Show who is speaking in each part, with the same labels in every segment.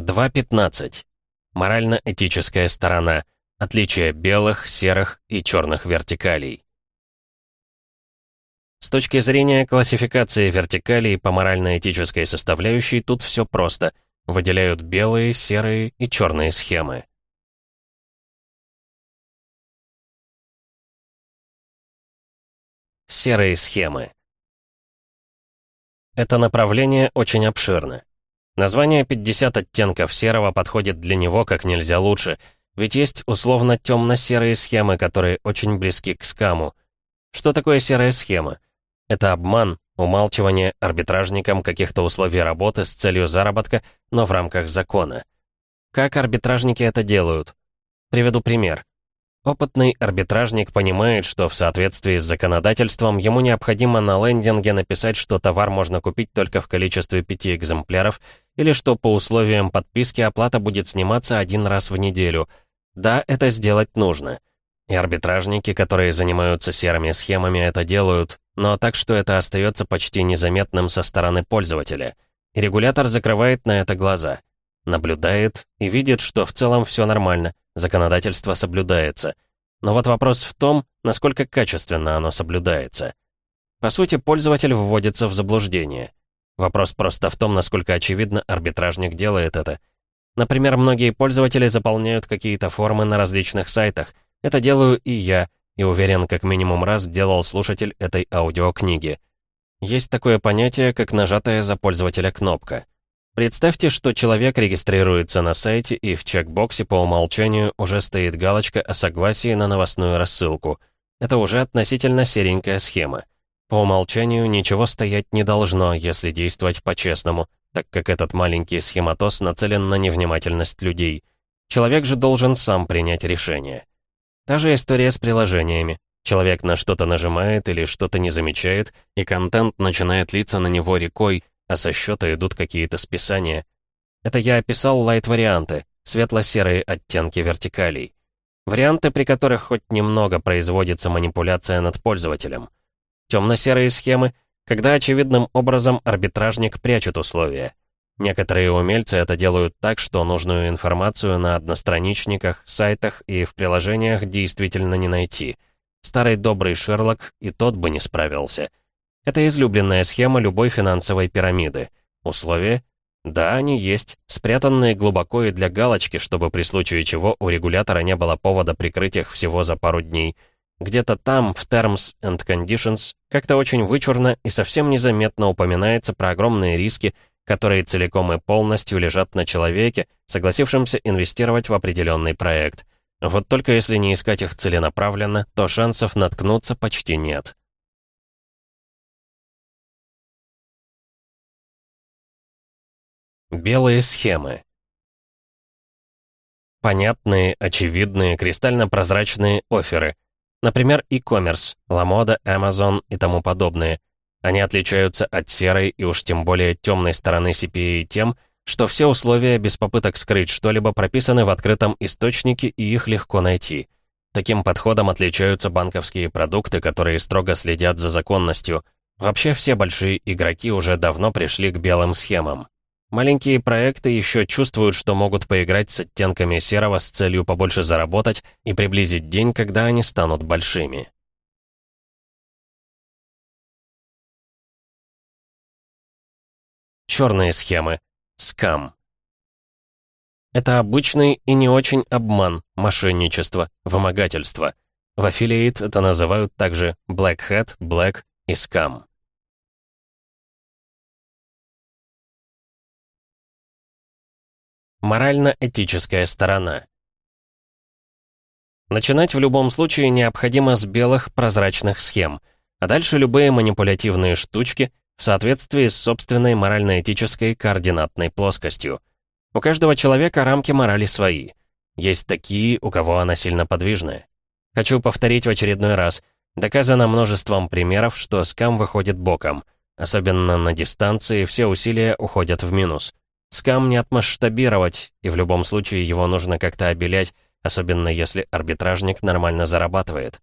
Speaker 1: 2.15. Морально-этическая сторона. Отличие белых, серых и черных вертикалей. С точки зрения классификации вертикалей по морально-этической составляющей тут все просто. Выделяют белые, серые и черные схемы. Серые схемы. Это направление очень обширно. Название «50 оттенков серого» подходит для него как нельзя лучше, ведь есть условно темно-серые схемы, которые очень близки к скаму. Что такое серая схема? Это обман, умалчивание арбитражникам каких-то условий работы с целью заработка, но в рамках закона. Как арбитражники это делают? Приведу пример. Опытный арбитражник понимает, что в соответствии с законодательством ему необходимо на лендинге написать, что товар можно купить только в количестве пяти экземпляров, или что по условиям подписки оплата будет сниматься один раз в неделю. Да, это сделать нужно. И арбитражники, которые занимаются серыми схемами, это делают, но так, что это остается почти незаметным со стороны пользователя. И регулятор закрывает на это глаза. Наблюдает и видит, что в целом все нормально, законодательство соблюдается. Но вот вопрос в том, насколько качественно оно соблюдается. По сути, пользователь вводится в заблуждение. Вопрос просто в том, насколько очевидно арбитражник делает это. Например, многие пользователи заполняют какие-то формы на различных сайтах. Это делаю и я, и уверен, как минимум раз делал слушатель этой аудиокниги. Есть такое понятие, как нажатая за пользователя кнопка. Представьте, что человек регистрируется на сайте, и в чекбоксе по умолчанию уже стоит галочка о согласии на новостную рассылку. Это уже относительно серенькая схема. По умолчанию ничего стоять не должно, если действовать по-честному, так как этот маленький схематоз нацелен на невнимательность людей. Человек же должен сам принять решение. Та же история с приложениями. Человек на что-то нажимает или что-то не замечает, и контент начинает литься на него рекой, а со счета идут какие-то списания. Это я описал лайт-варианты, светло-серые оттенки вертикалей. Варианты, при которых хоть немного производится манипуляция над пользователем. Темно-серые схемы, когда очевидным образом арбитражник прячет условия. Некоторые умельцы это делают так, что нужную информацию на одностраничниках, сайтах и в приложениях действительно не найти. Старый добрый Шерлок и тот бы не справился. Это излюбленная схема любой финансовой пирамиды. Условия? Да, они есть, спрятанные глубоко и для галочки, чтобы при случае чего у регулятора не было повода прикрыть их всего за пару дней. Где-то там, в Terms and Conditions, как-то очень вычурно и совсем незаметно упоминается про огромные риски, которые целиком и полностью лежат на человеке, согласившемся инвестировать в определенный проект. Вот только если не искать их целенаправленно, то шансов наткнуться почти нет. Белые схемы. Понятные, очевидные, кристально-прозрачные оферы. Например, e-commerce, LaModa, Amazon и тому подобные. Они отличаются от серой и уж тем более темной стороны CPA тем, что все условия без попыток скрыть что-либо прописаны в открытом источнике и их легко найти. Таким подходом отличаются банковские продукты, которые строго следят за законностью. Вообще все большие игроки уже давно пришли к белым схемам. Маленькие проекты еще чувствуют, что могут поиграть с оттенками серого с целью побольше заработать и приблизить день, когда они станут большими. Черные схемы. Скам. Это обычный и не очень обман, мошенничество, вымогательство. В Affiliate это называют также Black Hat, Black и Scam. Морально-этическая сторона. Начинать в любом случае необходимо с белых прозрачных схем, а дальше любые манипулятивные штучки в соответствии с собственной морально-этической координатной плоскостью. У каждого человека рамки морали свои. Есть такие, у кого она сильно подвижная. Хочу повторить в очередной раз. Доказано множеством примеров, что скам выходит боком. Особенно на дистанции все усилия уходят в минус. Скам не отмасштабировать, и в любом случае его нужно как-то обелять, особенно если арбитражник нормально зарабатывает.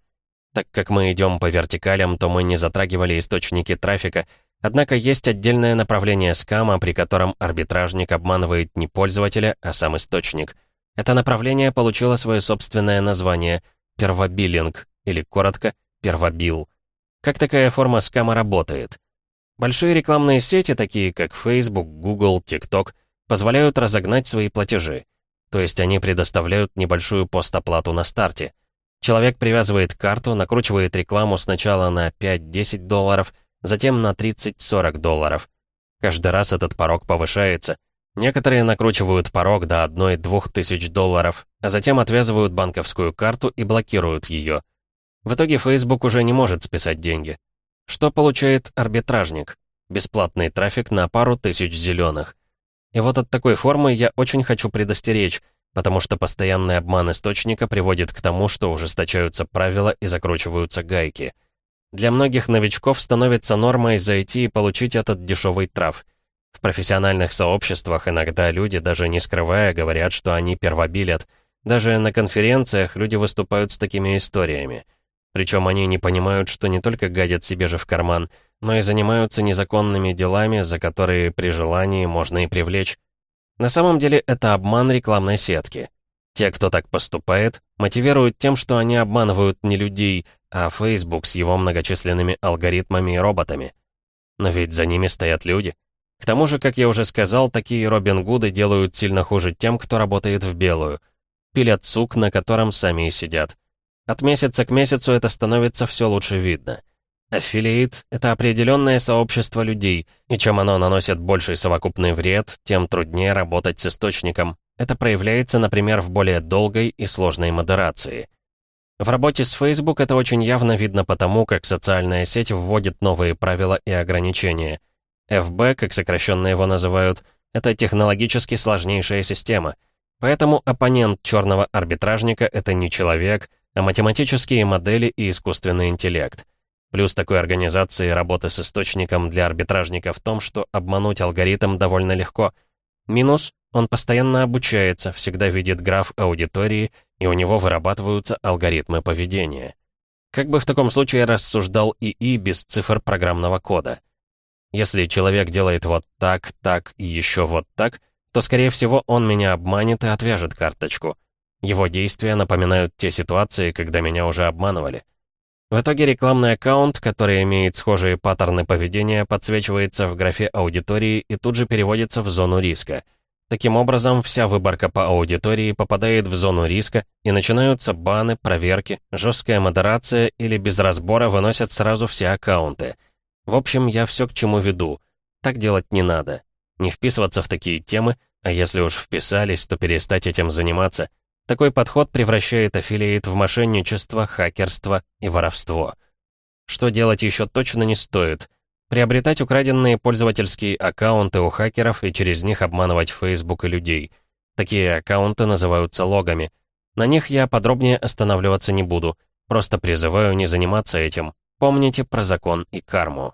Speaker 1: Так как мы идем по вертикалям, то мы не затрагивали источники трафика, Однако есть отдельное направление скама, при котором арбитражник обманывает не пользователя, а сам источник. Это направление получило свое собственное название — первобиллинг, или коротко — первобилл. Как такая форма скама работает? Большие рекламные сети, такие как Facebook, Google, TikTok, позволяют разогнать свои платежи. То есть они предоставляют небольшую постоплату на старте. Человек привязывает карту, накручивает рекламу сначала на 5-10 долларов, затем на 30-40 долларов. Каждый раз этот порог повышается. Некоторые накручивают порог до 1-2 тысяч долларов, а затем отвязывают банковскую карту и блокируют ее. В итоге Facebook уже не может списать деньги. Что получает арбитражник? Бесплатный трафик на пару тысяч зеленых. И вот от такой формы я очень хочу предостеречь, потому что постоянный обман источника приводит к тому, что ужесточаются правила и закручиваются гайки. Для многих новичков становится нормой зайти и получить этот дешевый трав. В профессиональных сообществах иногда люди, даже не скрывая, говорят, что они первобилят. Даже на конференциях люди выступают с такими историями. Причем они не понимают, что не только гадят себе же в карман, но и занимаются незаконными делами, за которые при желании можно и привлечь. На самом деле это обман рекламной сетки. Те, кто так поступает, мотивируют тем, что они обманывают не людей, а Facebook с его многочисленными алгоритмами и роботами. Но ведь за ними стоят люди. К тому же, как я уже сказал, такие Робин Гуды делают сильно хуже тем, кто работает в белую. Пилят сук, на котором сами и сидят. От месяца к месяцу это становится все лучше видно. Аффилиит — это определенное сообщество людей, и чем оно наносит больший совокупный вред, тем труднее работать с источником. Это проявляется, например, в более долгой и сложной модерации. В работе с Facebook это очень явно видно потому, как социальная сеть вводит новые правила и ограничения. FB, как сокращенно его называют, это технологически сложнейшая система. Поэтому оппонент черного арбитражника — это не человек, а математические модели и искусственный интеллект. Плюс такой организации работы с источником для арбитражника в том, что обмануть алгоритм довольно легко. Минус — он постоянно обучается, всегда видит граф аудитории, и у него вырабатываются алгоритмы поведения. Как бы в таком случае рассуждал ИИ без цифр программного кода? Если человек делает вот так, так и еще вот так, то, скорее всего, он меня обманет и отвяжет карточку. Его действия напоминают те ситуации, когда меня уже обманывали. В итоге рекламный аккаунт, который имеет схожие паттерны поведения, подсвечивается в графе аудитории и тут же переводится в зону риска. Таким образом, вся выборка по аудитории попадает в зону риска, и начинаются баны, проверки, жесткая модерация или без разбора выносят сразу все аккаунты. В общем, я все к чему веду. Так делать не надо. Не вписываться в такие темы, а если уж вписались, то перестать этим заниматься, такой подход превращает аффилиат в мошенничество, хакерство и воровство. Что делать еще точно не стоит. Приобретать украденные пользовательские аккаунты у хакеров и через них обманывать Facebook и людей. Такие аккаунты называются логами. На них я подробнее останавливаться не буду. Просто призываю не заниматься этим. Помните про закон и карму.